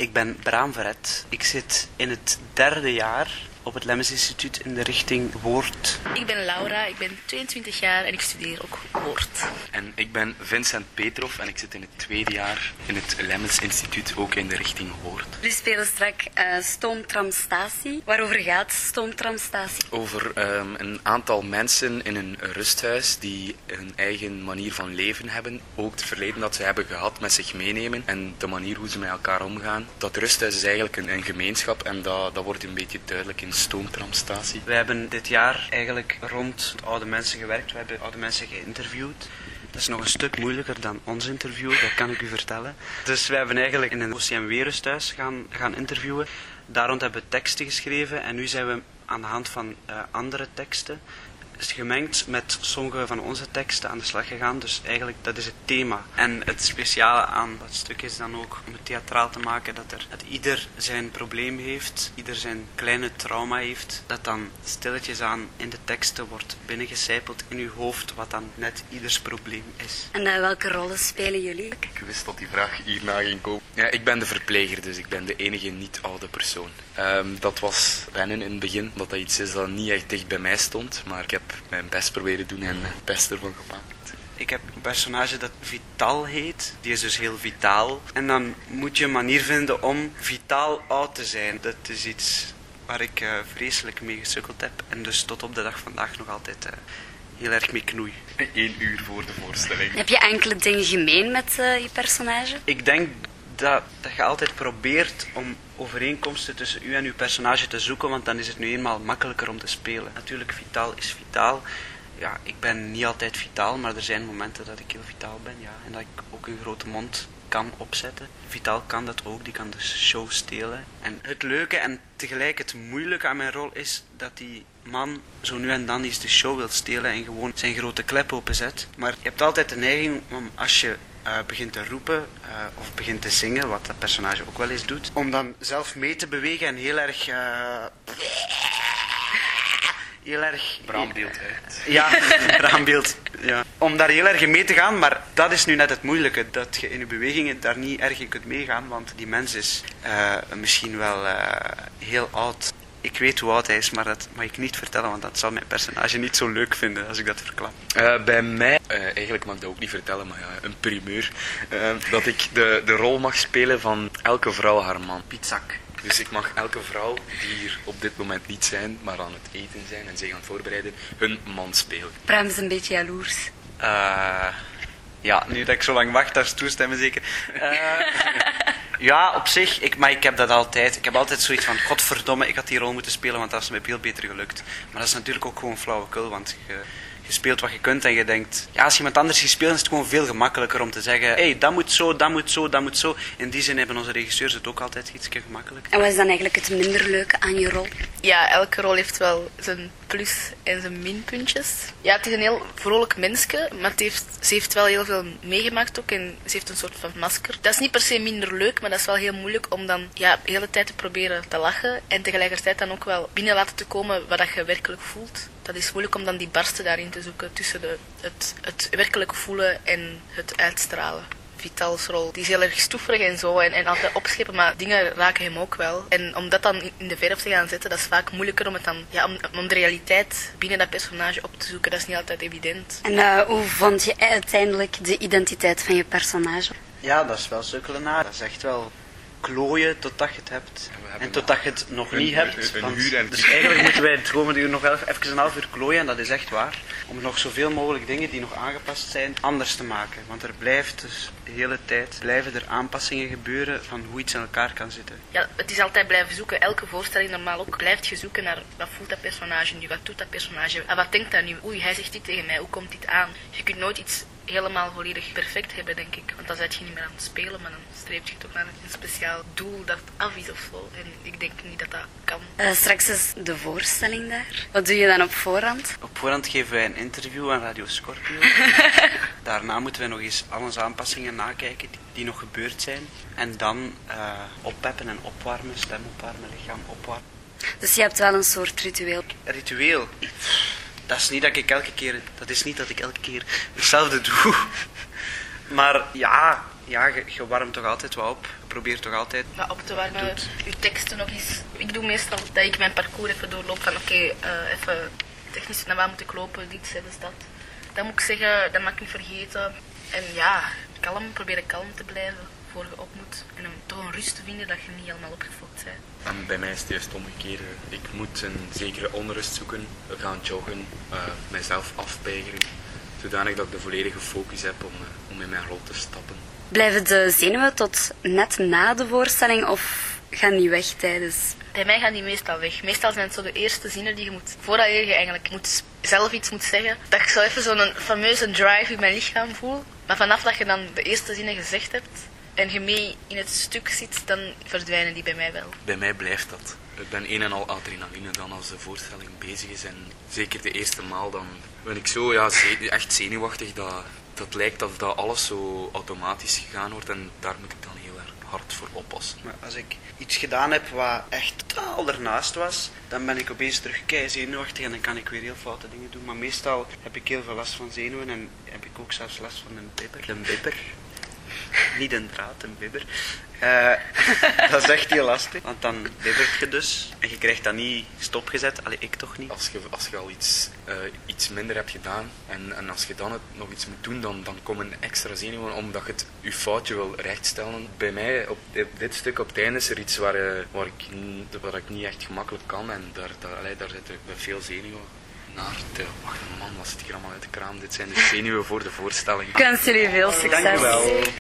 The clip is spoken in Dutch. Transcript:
Ik ben Braam Verret. Ik zit in het derde jaar op het Lemmens Instituut in de richting Woord. Ik ben Laura, ik ben 22 jaar en ik studeer ook woord. En ik ben Vincent Petrov en ik zit in het tweede jaar in het Lemmens Instituut, ook in de richting Woord. We spelen straks uh, Stoomtramstatie. Waarover gaat Stoomtramstatie? Over um, een aantal mensen in een rusthuis die hun eigen manier van leven hebben. Ook het verleden dat ze hebben gehad met zich meenemen en de manier hoe ze met elkaar omgaan. Dat rusthuis is eigenlijk een, een gemeenschap en dat, dat wordt een beetje duidelijk in de stoomtramstatie. We hebben dit jaar eigenlijk rond oude mensen gewerkt. We hebben oude mensen geïnterviewd. Dat is nog een stuk moeilijker dan ons interview, dat kan ik u vertellen. Dus we hebben eigenlijk in een OCMW-rusthuis gaan, gaan interviewen. Daar rond hebben we teksten geschreven en nu zijn we aan de hand van uh, andere teksten is gemengd met sommige van onze teksten aan de slag gegaan. Dus eigenlijk, dat is het thema. En het speciale aan dat stuk is dan ook om het theatraal te maken dat, er, dat ieder zijn probleem heeft, ieder zijn kleine trauma heeft, dat dan stilletjes aan in de teksten wordt binnengecijpeld in uw hoofd, wat dan net ieders probleem is. En uh, welke rollen spelen jullie? Ik wist dat die vraag hierna ging komen. Ja, ik ben de verpleger, dus ik ben de enige niet-oude persoon. Um, dat was wennen in het begin, omdat dat iets is dat niet echt dicht bij mij stond, maar ik heb mijn best proberen doen en het beste ervan gemaakt. Ik heb een personage dat Vital heet. Die is dus heel vitaal. En dan moet je een manier vinden om vitaal oud te zijn. Dat is iets waar ik uh, vreselijk mee gesukkeld heb. En dus tot op de dag vandaag nog altijd uh, heel erg mee knoei. Eén uur voor de voorstelling. Heb je enkele dingen gemeen met uh, je personage? Ik denk dat, dat je altijd probeert om overeenkomsten tussen u en uw personage te zoeken, want dan is het nu eenmaal makkelijker om te spelen. Natuurlijk, vitaal is vitaal. Ja, ik ben niet altijd vitaal, maar er zijn momenten dat ik heel vitaal ben, ja. En dat ik ook een grote mond kan opzetten. Vitaal kan dat ook, die kan de show stelen. En het leuke en tegelijk het moeilijke aan mijn rol is dat die man zo nu en dan eens de show wil stelen en gewoon zijn grote klep openzet. Maar je hebt altijd de neiging om als je uh, begint te roepen uh, of begint te zingen, wat dat personage ook wel eens doet, om dan zelf mee te bewegen en heel erg... Uh, heel erg... Braambeeld uit. Ja, braambeeld. Ja. Om daar heel erg in mee te gaan, maar dat is nu net het moeilijke, dat je in je bewegingen daar niet erg in kunt meegaan, want die mens is misschien wel heel oud ik weet hoe oud hij is, maar dat mag ik niet vertellen, want dat zal mijn personage niet zo leuk vinden als ik dat verklap. Uh, bij mij, uh, eigenlijk mag ik dat ook niet vertellen, maar ja, een primeur, uh, dat ik de, de rol mag spelen van elke vrouw haar man. Pietzak. Dus ik mag elke vrouw die hier op dit moment niet zijn, maar aan het eten zijn en zich aan het voorbereiden, hun man spelen. Bram is een beetje jaloers. ja, nu dat ik zo lang wacht, daar is toestemmen zeker. Ja, op zich, ik, maar ik heb dat altijd. Ik heb altijd zoiets van, godverdomme, ik had die rol moeten spelen, want dat is me veel beter gelukt. Maar dat is natuurlijk ook gewoon flauwekul, want je, je speelt wat je kunt en je denkt... Ja, als iemand anders gespeeld is het gewoon veel gemakkelijker om te zeggen... Hé, hey, dat moet zo, dat moet zo, dat moet zo. In die zin hebben onze regisseurs het ook altijd iets gemakkelijk. En wat is dan eigenlijk het minder leuke aan je rol? Ja, elke rol heeft wel zijn plus en zijn minpuntjes. Ja, het is een heel vrolijk mensje, maar het heeft, ze heeft wel heel veel meegemaakt ook en ze heeft een soort van masker. Dat is niet per se minder leuk, maar dat is wel heel moeilijk om dan ja, de hele tijd te proberen te lachen en tegelijkertijd dan ook wel binnen laten te komen wat je werkelijk voelt. Dat is moeilijk om dan die barsten daarin te zoeken tussen de, het, het werkelijk voelen en het uitstralen. Vitals rol. Die is heel erg stoeverig en zo en, en altijd opscheppen, maar dingen raken hem ook wel. En om dat dan in de verf te gaan zetten, dat is vaak moeilijker om, het dan, ja, om, om de realiteit binnen dat personage op te zoeken. Dat is niet altijd evident. En uh, hoe vond je uiteindelijk de identiteit van je personage? Ja, dat is wel sukkelen naar. Dat is echt wel klooien totdat je het hebt. En totdat je het nog niet hebt. Een, een, een dus eigenlijk moeten wij het komende uur nog wel even een half uur klooien, en dat is echt waar. Om nog zoveel mogelijk dingen die nog aangepast zijn, anders te maken. Want er blijft dus de hele tijd, blijven er aanpassingen gebeuren van hoe iets in elkaar kan zitten. Ja, het is altijd blijven zoeken. Elke voorstelling normaal ook blijft je zoeken naar wat voelt dat personage nu, wat doet dat personage, en wat denkt dat nu? Oei, hij zegt dit tegen mij, hoe komt dit aan? Je kunt nooit iets helemaal volledig perfect hebben, denk ik. Want dan zit je niet meer aan het spelen, maar dan streef je toch naar een speciaal doel dat af is of zo. En ik denk niet dat dat kan. Uh, straks is de voorstelling daar. Wat doe je dan op voorhand? Op voorhand geven wij een interview aan Radio Scorpio. Daarna moeten wij nog eens al onze aanpassingen nakijken die, die nog gebeurd zijn. En dan uh, oppeppen en opwarmen, stem opwarmen, lichaam opwarmen. Dus je hebt wel een soort ritueel? Ritueel? Dat is niet dat ik elke keer, dat is niet dat ik elke keer hetzelfde doe. Maar ja, Ja, je, je warmt toch altijd wat op. Je probeert toch altijd... Maar op te warmen, je teksten nog eens. Ik doe meestal dat ik mijn parcours even doorloop van oké, eh, even technisch naar waar moet ik lopen, dit, is dat. Dat moet ik zeggen, dat mag ik niet vergeten. En ja, kalm, proberen kalm te blijven voor je op moet. En om toch een rust te vinden dat je niet helemaal opgefokt bent. En bij mij is het juist omgekeerd. Ik moet een zekere onrust zoeken, gaan joggen, uh, mijzelf afpeigeren, zodanig dat ik de volledige focus heb om, uh, om in mijn rol te stappen. Blijven de zenuwen tot net na de voorstelling of gaan die weg tijdens? Bij mij gaan die meestal weg. Meestal zijn het zo de eerste zinnen die je moet, voordat je eigenlijk moet, zelf iets moet zeggen, dat ik zo even zo'n fameuze drive in mijn lichaam voel. Maar vanaf dat je dan de eerste zinnen gezegd hebt, en je mee in het stuk zit, dan verdwijnen die bij mij wel. Bij mij blijft dat. Ik ben een en al adrenaline dan als de voorstelling bezig is. En zeker de eerste maal dan ben ik zo ja, echt zenuwachtig dat, dat lijkt dat, dat alles zo automatisch gegaan wordt. En daar moet ik dan heel erg hard voor oppassen. Maar als ik iets gedaan heb wat echt totaal ernaast was, dan ben ik opeens terug kei zenuwachtig en dan kan ik weer heel foute dingen doen. Maar meestal heb ik heel veel last van zenuwen en heb ik ook zelfs last van een bibber. Een bibber. Niet een draad, een bibber. Uh, dat is echt heel lastig, want dan bibbert je dus en je krijgt dat niet stopgezet. Allee, ik toch niet. Als je, als je al iets, uh, iets minder hebt gedaan en, en als je dan het, nog iets moet doen, dan, dan komen extra zenuwen omdat je het, je foutje wil rechtstellen. Bij mij, op dit stuk op het einde, is er iets waar, uh, waar, ik, waar ik niet echt gemakkelijk kan en daar, daar, allee, daar zitten veel zenuwen naar te... Wacht, man, wat zit hier allemaal uit de kraam? Dit zijn de zenuwen voor de voorstelling. Ik wens jullie veel succes. Dankjewel.